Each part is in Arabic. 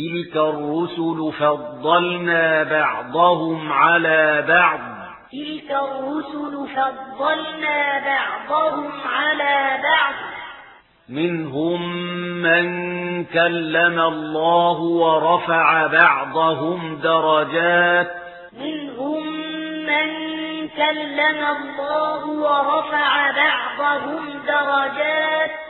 تلك الرسل فضلنا بعضهم على بعض تلك الرسل فضلنا بعضهم على بعض منهم من كلم الله ورفع بعضهم درجات منهم من كلم الله ورفع بعضهم درجات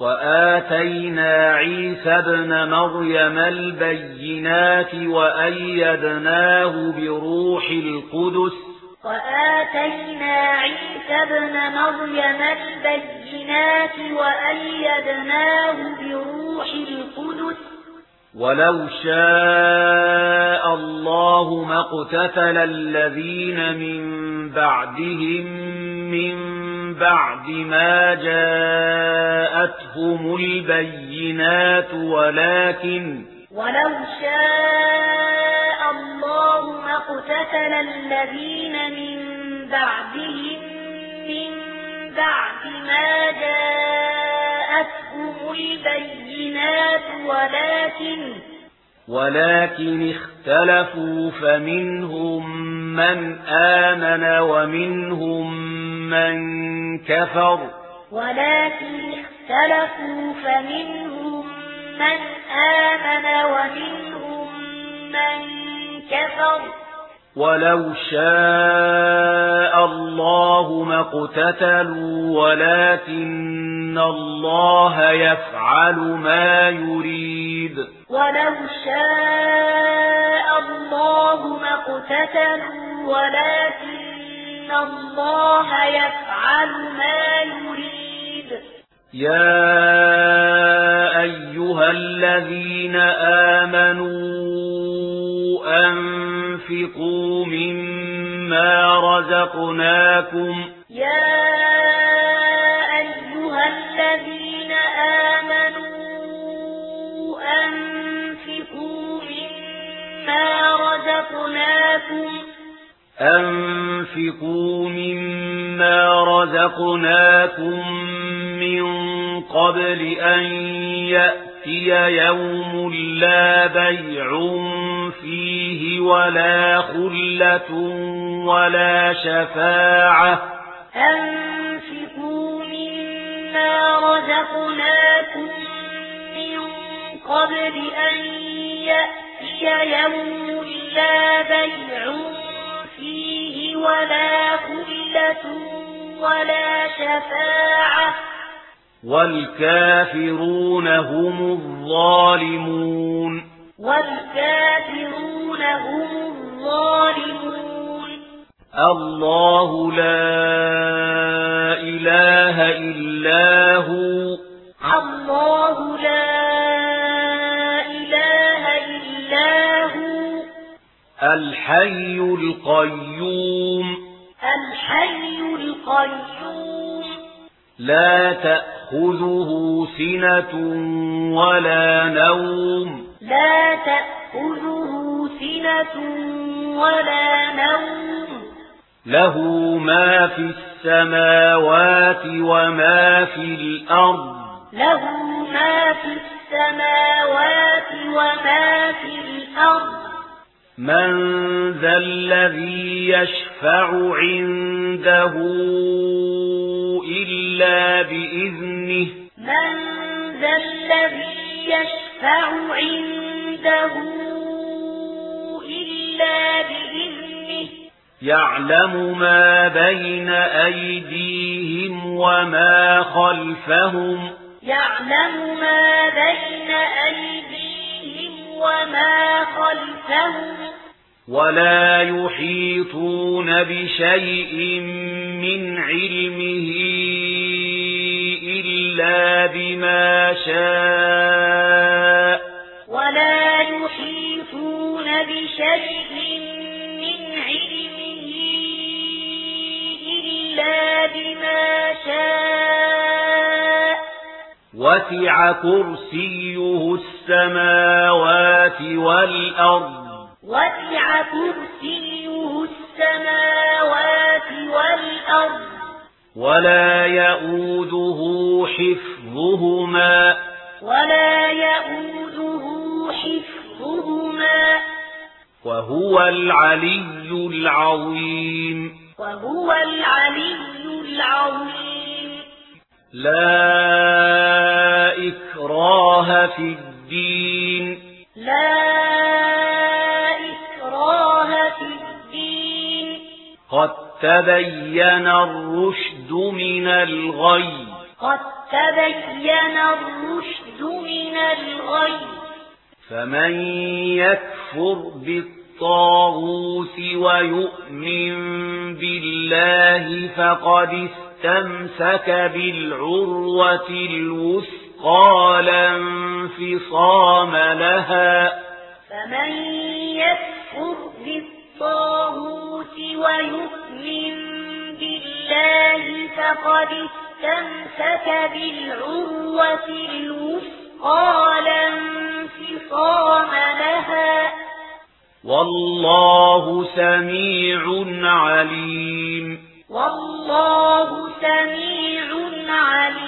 وآتينا عيسى ابن مريم البينات وأيدناه بروح القدس وآتينا عيسى ابن مريم البينات وأيدناه بروح القدس ولو شاء الله ما اقتتل الذين من بعدهم من بعد ما جاءتهم البينات ولكن ولو شاء الله ما الذين من بعدهم من بعد ما جاءتهم البينات ولكن ولكن اختلفوا فمنهم من آمن ومنهم مَّن كَفَرَ وَلَكِنِ اخْتَلَفُوا فَمِنْهُم مَّن آمَنَ وَمِنْهُم مَّن كَفَرَ وَلَوْ شَاءَ اللَّهُ مَا اقْتَتَلُوا وَلَكِنَّ اللَّهَ يَفْعَلُ مَا يُرِيدُ وَلَوْ شَاءَ اللَّهُ مَا اقْتَتَلُوا وَلَكِنَّ الله يفعل ما يريد. يا أيها الذين آمنوا أنفقوا مما رزقناكم يا أيها الذين آمنوا أنفقوا مما رزقناكم أنفقوا أَنفِقُوا مِمَّا رَزَقْنَاكُمْ مِنْ قَبْلِ أَنْ يَأْتِيَ يَوْمٌ لَا بَيْعٌ فِيهِ وَلَا خُلَّةٌ وَلَا شَفَاعَةٌ أَنْفِقُوا مِمَّا رَزَقْنَاكُمْ مِنْ قَبْلِ أَنْ يَأْتِيَ يَوْمٌ لَا بَيْعٌ فيه ولا كلة ولا شفاعة والكافرون هم الظالمون والكافرون هم الظالمون الله لا إله إلا الحي القيوم الحي القيوم لا تأخذه سنة ولا نوم لا تأخذه سنة ولا نوم له ما في السماوات وما في الأرض له ما في السماوات وما في الأرض من ذا الذي يشفع عنده إلا بإذنه من ذا الذي يشفع عنده إلا بإذنه يعلم ما بين أيديهم وما خلفهم يعلم ما بين أيديهم وما ولا يحيطون بشيء من علمه إلا بما شاء. ولا يحيطون بشيء وسع كرسيه السماوات والأرض وسع كرسيه السماوات والأرض ولا يؤوده حفظهما ولا يؤوده حفظهما وهو العلي العظيم وهو العلي العظيم لا إكراه في الدين. لا إكراه في الدين. قد تبين الرشد من الغي. قد تبين الرشد من الغي. فمن يكفر بالطاغوت ويؤمن بالله فقد است استمسك بالعروة الوثقى لا انفصام لها. فمن يكفر بالطاهوت ويؤمن بالله فقد استمسك بالعروة الوثقى لا انفصام لها. والله سميع عليم. والله سميع عليم.